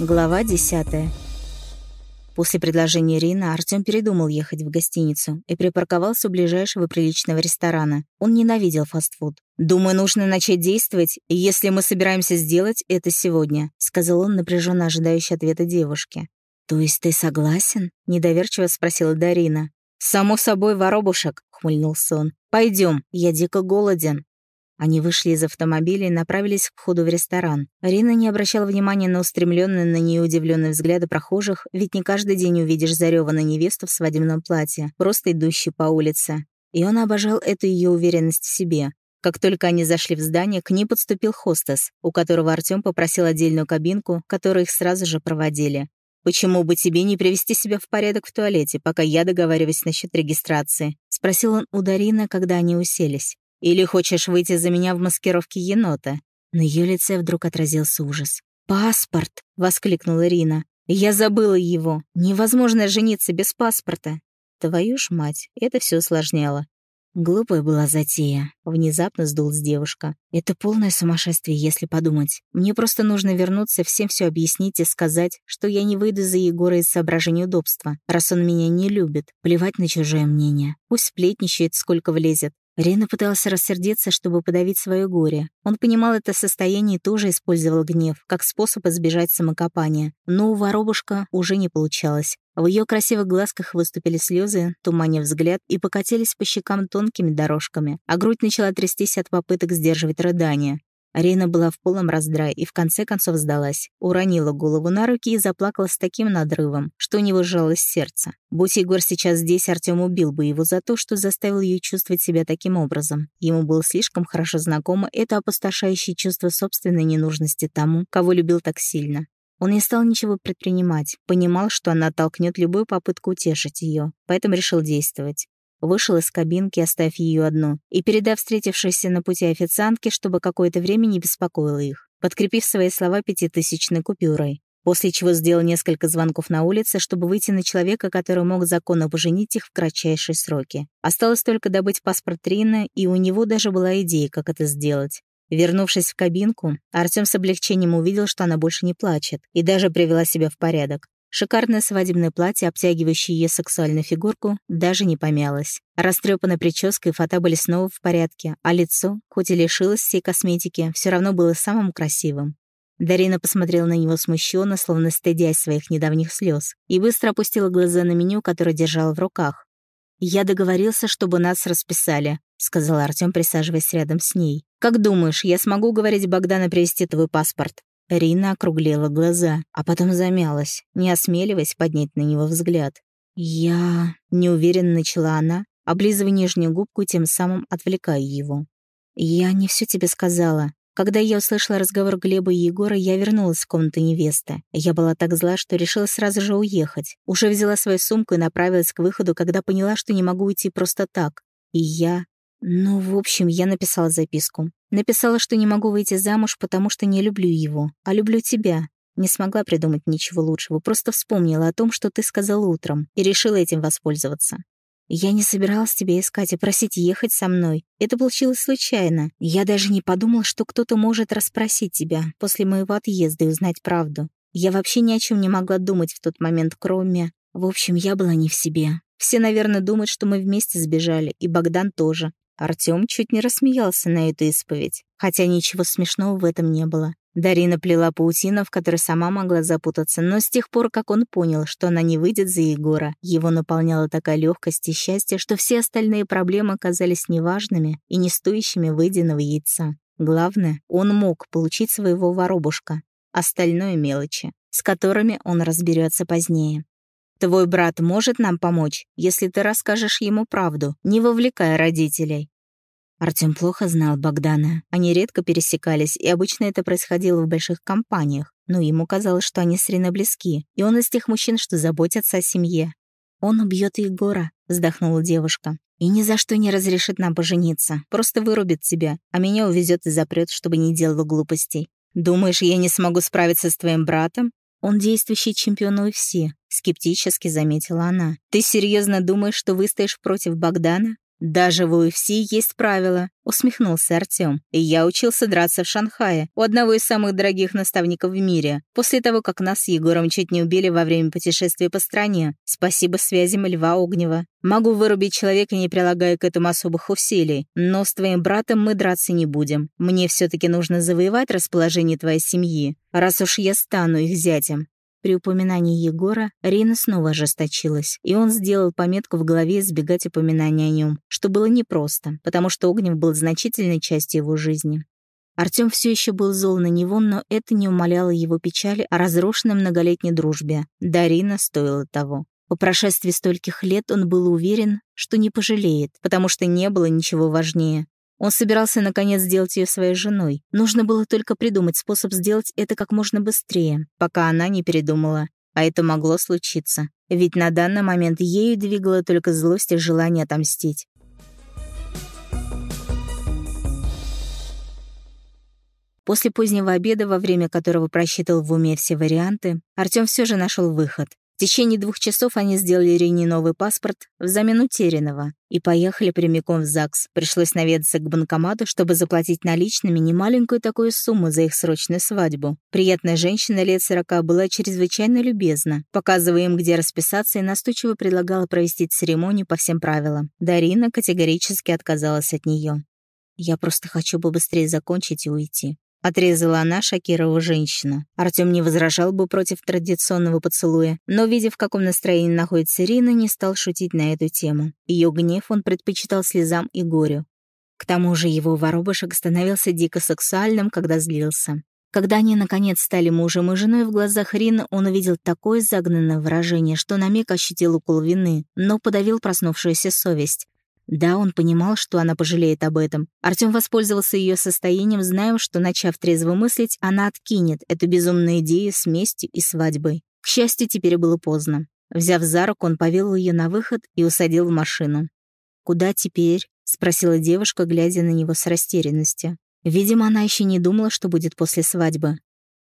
Глава 10. После предложения Рины Артём передумал ехать в гостиницу и припарковался у ближайшего приличного ресторана. Он ненавидел фастфуд. «Думаю, нужно начать действовать, если мы собираемся сделать это сегодня», сказал он, напряженно ожидающий ответа девушки. «То есть ты согласен?» — недоверчиво спросила Дарина. «Само собой, воробушек», — хмыльнулся он. «Пойдем, я дико голоден». Они вышли из автомобиля и направились к входу в ресторан. Рина не обращала внимания на устремленные на нее удивленные взгляды прохожих, ведь не каждый день увидишь зареванную невесту в свадебном платье, просто идущую по улице. И он обожал эту ее уверенность в себе. Как только они зашли в здание, к ней подступил хостес, у которого Артём попросил отдельную кабинку, которую их сразу же проводили. «Почему бы тебе не привести себя в порядок в туалете, пока я договариваюсь насчет регистрации?» — спросил он у Дарины, когда они уселись. Или хочешь выйти за меня в маскировке енота?» На ее лице вдруг отразился ужас. «Паспорт!» — воскликнула Рина. «Я забыла его. Невозможно жениться без паспорта». Твою ж мать, это все усложняло. Глупая была затея. Внезапно сдулась девушка. Это полное сумасшествие, если подумать. Мне просто нужно вернуться, всем все объяснить и сказать, что я не выйду за Егора из соображений удобства, раз он меня не любит. Плевать на чужое мнение. Пусть сплетничает, сколько влезет. Рена пытался рассердиться, чтобы подавить свое горе. Он понимал это состояние и тоже использовал гнев, как способ избежать самокопания. Но у воробушка уже не получалось. В ее красивых глазках выступили слезы, туманя взгляд и покатились по щекам тонкими дорожками, а грудь начала трястись от попыток сдерживать рыдания. Арина была в полном раздрае и в конце концов сдалась. Уронила голову на руки и заплакала с таким надрывом, что у него сжалось сердце. Будь Егор сейчас здесь, Артём убил бы его за то, что заставил ее чувствовать себя таким образом. Ему было слишком хорошо знакомо это опустошающее чувство собственной ненужности тому, кого любил так сильно. Он не стал ничего предпринимать, понимал, что она оттолкнет любую попытку утешить ее, поэтому решил действовать. Вышел из кабинки, оставив ее одну, и передав встретившейся на пути официантке, чтобы какое-то время не беспокоило их, подкрепив свои слова пятитысячной купюрой. После чего сделал несколько звонков на улице, чтобы выйти на человека, который мог законно поженить их в кратчайшие сроки. Осталось только добыть паспорт Рины, и у него даже была идея, как это сделать. Вернувшись в кабинку, Артём с облегчением увидел, что она больше не плачет, и даже привела себя в порядок. Шикарное свадебное платье, обтягивающее ее сексуальную фигурку, даже не помялось. Растрепанная прическа и фото были снова в порядке, а лицо, хоть и лишилось всей косметики, все равно было самым красивым. Дарина посмотрела на него смущенно, словно стыдясь своих недавних слез, и быстро опустила глаза на меню, которое держала в руках. «Я договорился, чтобы нас расписали», — сказал Артём, присаживаясь рядом с ней. «Как думаешь, я смогу уговорить Богдана привезти твой паспорт?» Рина округлила глаза, а потом замялась, не осмеливаясь поднять на него взгляд. «Я...» — неуверенно начала она, облизывая нижнюю губку, тем самым отвлекая его. «Я не все тебе сказала. Когда я услышала разговор Глеба и Егора, я вернулась в комнату невесты. Я была так зла, что решила сразу же уехать. Уже взяла свою сумку и направилась к выходу, когда поняла, что не могу уйти просто так. И я ну, в общем, я написала записку. Написала, что не могу выйти замуж, потому что не люблю его, а люблю тебя. Не смогла придумать ничего лучшего, просто вспомнила о том, что ты сказала утром, и решила этим воспользоваться. Я не собиралась тебя искать и просить ехать со мной. Это получилось случайно. Я даже не подумала, что кто-то может расспросить тебя после моего отъезда и узнать правду. Я вообще ни о чем не могла думать в тот момент, кроме... В общем, я была не в себе. Все, наверное, думают, что мы вместе сбежали, и Богдан тоже. Артём чуть не рассмеялся на эту исповедь, хотя ничего смешного в этом не было. Дарина плела паутину, в которой сама могла запутаться, но с тех пор, как он понял, что она не выйдет за Егора, его наполняла такая легкость и счастье, что все остальные проблемы оказались неважными и не стоящими выеденного яйца. Главное, он мог получить своего воробушка. Остальное — мелочи, с которыми он разберется позднее. Твой брат может нам помочь, если ты расскажешь ему правду, не вовлекая родителей». Артём плохо знал Богдана. Они редко пересекались, и обычно это происходило в больших компаниях. Но ему казалось, что они с Риной близки, и он из тех мужчин, что заботятся о семье. «Он убьет Егора», — вздохнула девушка. «И ни за что не разрешит нам пожениться. Просто вырубит тебя, а меня увезет и запрет, чтобы не делала глупостей. Думаешь, я не смогу справиться с твоим братом? Он действующий чемпион UFC, скептически заметила она. Ты серьезно думаешь, что выстоишь против Богдана? «Даже в UFC есть правила», — усмехнулся Артём. «И я учился драться в Шанхае, у одного из самых дорогих наставников в мире, после того, как нас с Егором чуть не убили во время путешествия по стране. Спасибо связям Льва Огнева. Могу вырубить человека, не прилагая к этому особых усилий, но с твоим братом мы драться не будем. Мне все таки нужно завоевать расположение твоей семьи, раз уж я стану их зятем. При упоминании Егора Рина снова ожесточилась, и он сделал пометку в голове избегать упоминания о нем, что было непросто, потому что Огнев был значительной частью его жизни. Артём все еще был зол на него, но это не умаляло его печали о разрушенной многолетней дружбе. Дарина стоила того. По прошествии стольких лет он был уверен, что не пожалеет, потому что не было ничего важнее. Он собирался наконец сделать ее своей женой. Нужно было только придумать способ сделать это как можно быстрее, пока она не передумала. А это могло случиться. Ведь на данный момент ею двигала только злость и желание отомстить. После позднего обеда, во время которого просчитывал в уме все варианты, Артём все же нашел выход. В течение двух часов они сделали Ирине новый паспорт взамен утерянного и поехали прямиком в ЗАГС. Пришлось наведаться к банкомату, чтобы заплатить наличными немаленькую такую сумму за их срочную свадьбу. Приятная женщина лет сорока была чрезвычайно любезна, показывая им, где расписаться, и настойчиво предлагала провести церемонию по всем правилам. Дарина категорически отказалась от нее. «Я просто хочу побыстрее закончить и уйти», Отрезала она, шокировав женщину. Артём не возражал бы против традиционного поцелуя, но, видя, в каком настроении находится Ирина, не стал шутить на эту тему. Ее гнев он предпочитал слезам и горю. К тому же его воробушек становился дико сексуальным, когда злился. Когда они, наконец, стали мужем и женой, в глазах Рины он увидел такое загнанное выражение, что на миг ощутил укол вины, но подавил проснувшуюся совесть. Да, он понимал, что она пожалеет об этом. Артём воспользовался её состоянием, зная, что, начав трезво мыслить, она откинет эту безумную идею с местью и свадьбой. К счастью, теперь было поздно. Взяв за руку, он повел её на выход и усадил в машину. «Куда теперь?» — спросила девушка, глядя на него с растерянностью. Видимо, она ещё не думала, что будет после свадьбы.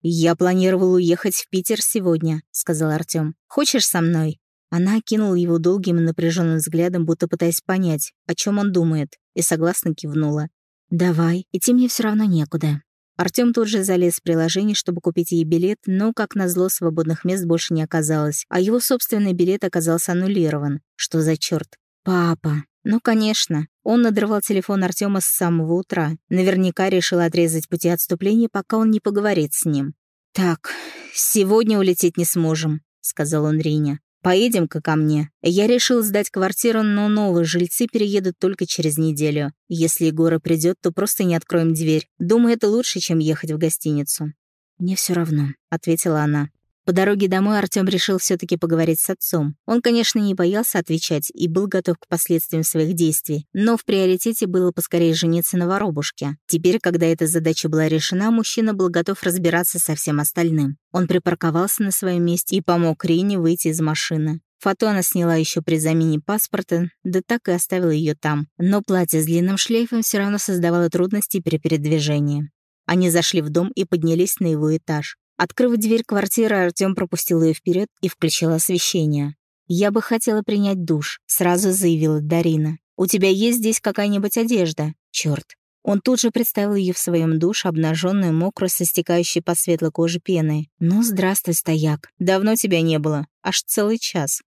«Я планировал уехать в Питер сегодня», — сказал Артём. «Хочешь со мной?» Она окинула его долгим напряженным взглядом, будто пытаясь понять, о чем он думает, и согласно кивнула. «Давай, идти мне все равно некуда». Артём тут же залез в приложение, чтобы купить ей билет, но, как назло, свободных мест больше не оказалось, а его собственный билет оказался аннулирован. Что за чёрт? Папа. Ну, конечно. Он надрывал телефон Артёма с самого утра. Наверняка решил отрезать пути отступления, пока он не поговорит с ним. «Так, сегодня улететь не сможем», — сказал он Рине. Поедем-ка ко мне. Я решил сдать квартиру, но новые жильцы переедут только через неделю. Если Егора придет, то просто не откроем дверь. Думаю, это лучше, чем ехать в гостиницу». «Мне все равно», — ответила она. По дороге домой Артём решил все таки поговорить с отцом. Он, конечно, не боялся отвечать и был готов к последствиям своих действий, но в приоритете было поскорее жениться на воробушке. Теперь, когда эта задача была решена, мужчина был готов разбираться со всем остальным. Он припарковался на своем месте и помог Рине выйти из машины. Фото она сняла еще при замене паспорта, да так и оставила ее там. Но платье с длинным шлейфом все равно создавало трудности при передвижении. Они зашли в дом и поднялись на его этаж. Открыв дверь квартиры, Артём пропустил ее вперед и включил освещение. «Я бы хотела принять душ», — сразу заявила Дарина. «У тебя есть здесь какая-нибудь одежда?» Черт. Он тут же представил ее в своем душе, обнаженную, мокрую, со стекающей по светлой коже пеной. «Ну, здравствуй, стояк. Давно тебя не было. Аж целый час».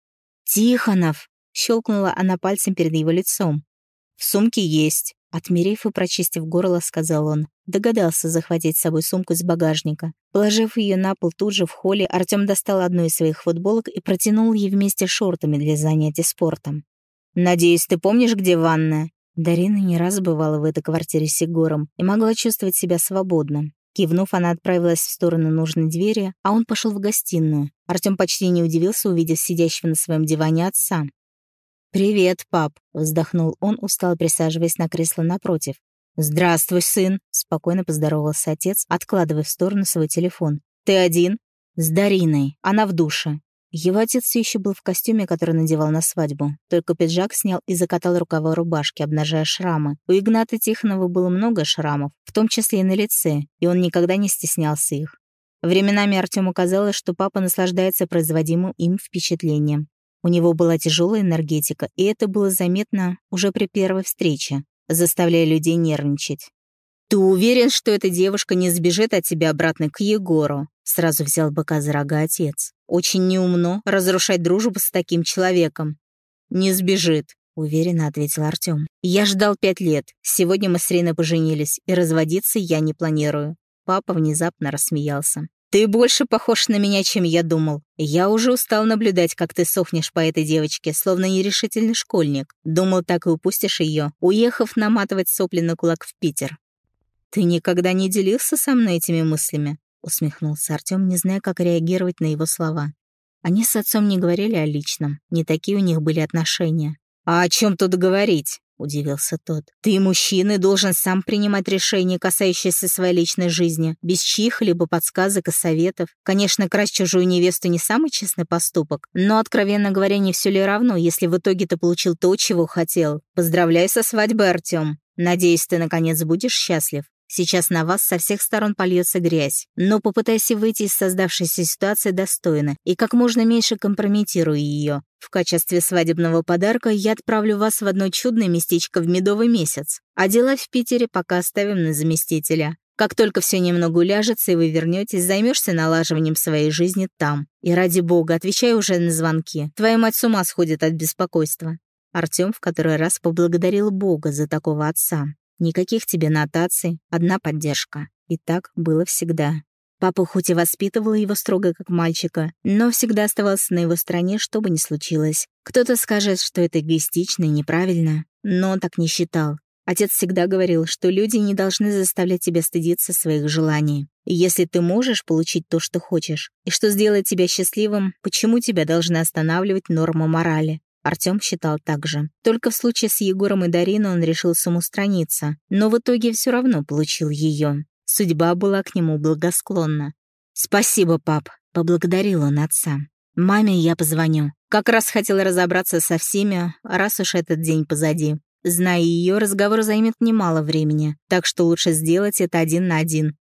«Тихонов!» — щелкнула она пальцем перед его лицом. «В сумке есть». Отмерив и прочистив горло, сказал он. Догадался захватить с собой сумку из багажника. Положив ее на пол тут же в холле, Артем достал одну из своих футболок и протянул ей вместе шортами для занятий спортом. «Надеюсь, ты помнишь, где ванная?» Дарина не раз бывала в этой квартире с Егором и могла чувствовать себя свободно. Кивнув, она отправилась в сторону нужной двери, а он пошел в гостиную. Артем почти не удивился, увидев сидящего на своем диване отца. «Привет, пап», — вздохнул он, устало присаживаясь на кресло напротив. «Здравствуй, сын», — спокойно поздоровался отец, откладывая в сторону свой телефон. «Ты один?» «С Дариной. Она в душе». Его отец все еще был в костюме, который надевал на свадьбу. Только пиджак снял и закатал рукава рубашки, обнажая шрамы. У Игната Тихонова было много шрамов, в том числе и на лице, и он никогда не стеснялся их. Временами Артему казалось, что папа наслаждается производимым им впечатлением. У него была тяжелая энергетика, и это было заметно уже при первой встрече, заставляя людей нервничать. «Ты уверен, что эта девушка не сбежит от тебя обратно к Егору?» Сразу взял быка за рога отец. «Очень неумно разрушать дружбу с таким человеком». «Не сбежит», — уверенно ответил Артём. «Я ждал пять лет. Сегодня мы с Риной поженились, и разводиться я не планирую». Папа внезапно рассмеялся. «Ты больше похож на меня, чем я думал. Я уже устал наблюдать, как ты сохнешь по этой девочке, словно нерешительный школьник. Думал, так и упустишь ее, уехав наматывать сопли на кулак в Питер. «Ты никогда не делился со мной этими мыслями?» — усмехнулся Артём, не зная, как реагировать на его слова. Они с отцом не говорили о личном, не такие у них были отношения. «А о чем тут говорить?» — удивился тот. «Ты, мужчина, должен сам принимать решения, касающиеся своей личной жизни, без чьих-либо подсказок и советов. Конечно, красть чужую невесту не самый честный поступок, но, откровенно говоря, не все ли равно, если в итоге ты получил то, чего хотел. Поздравляю со свадьбой, Артём. Надеюсь, ты, наконец, будешь счастлив. Сейчас на вас со всех сторон польется грязь, но попытайся выйти из создавшейся ситуации достойно и как можно меньше компрометируй ее. В качестве свадебного подарка я отправлю вас в одно чудное местечко в медовый месяц, а дела в Питере пока оставим на заместителя. Как только все немного уляжется и вы вернетесь, займешься налаживанием своей жизни там. И ради бога, отвечай уже на звонки. Твоя мать с ума сходит от беспокойства. Артём в который раз поблагодарил Бога за такого отца. Никаких тебе нотаций, одна поддержка. И так было всегда. Папа хоть и воспитывал его строго как мальчика, но всегда оставался на его стороне, что бы ни случилось. Кто-то скажет, что это эгоистично и неправильно, но он так не считал. Отец всегда говорил, что люди не должны заставлять тебя стыдиться своих желаний. И если ты можешь получить то, что хочешь, и что сделает тебя счастливым, почему тебя должны останавливать норма морали? Артём считал так же. Только в случае с Егором и Дариной он решил самоустраниться, но в итоге все равно получил её. Судьба была к нему благосклонна. «Спасибо, пап», — поблагодарил он отца. «Маме я позвоню. Как раз хотела разобраться со всеми, раз уж этот день позади. Зная её, разговор займет немало времени, так что лучше сделать это один на один.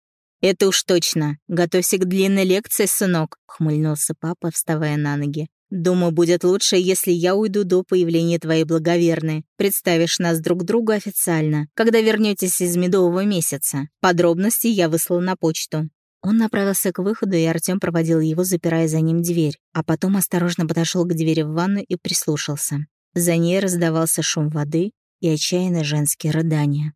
«Это уж точно. Готовься к длинной лекции, сынок», — хмыльнулся папа, вставая на ноги. Думаю, будет лучше, если я уйду до появления твоей благоверной. Представишь нас друг другу официально, когда вернетесь из медового месяца. Подробности я выслал на почту». Он направился к выходу, и Артём проводил его, запирая за ним дверь, а потом осторожно подошел к двери в ванну и прислушался. За ней раздавался шум воды и отчаянно женские рыдания.